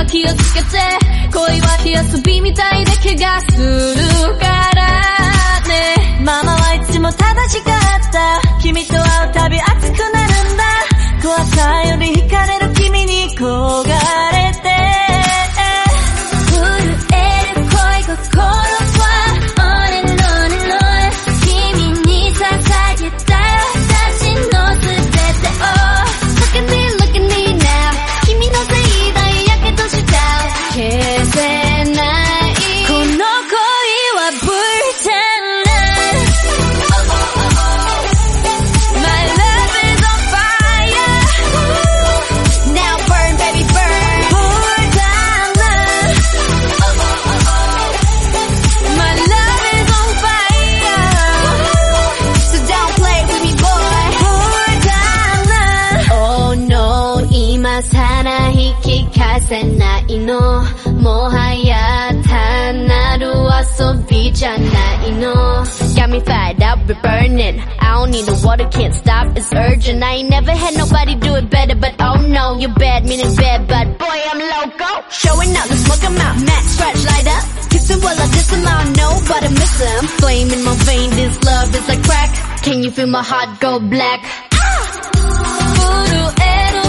は気をつけて。恋は火遊びみたいで怪我するからね。ママはせないのもはや単なる遊びじゃないの Got me fired up, we're burning I don't need the water, can't stop, it's urgent I ain't never had nobody do it better But oh no, you're bad, meaning bad But boy, I'm loco Showing up, let's smoke 'em out Max, scratch, light up Kissing while I diss 'em, I don't know, but I miss 'em Flame in my vein, this love is like crack Can you feel my heart go black? 震える恋心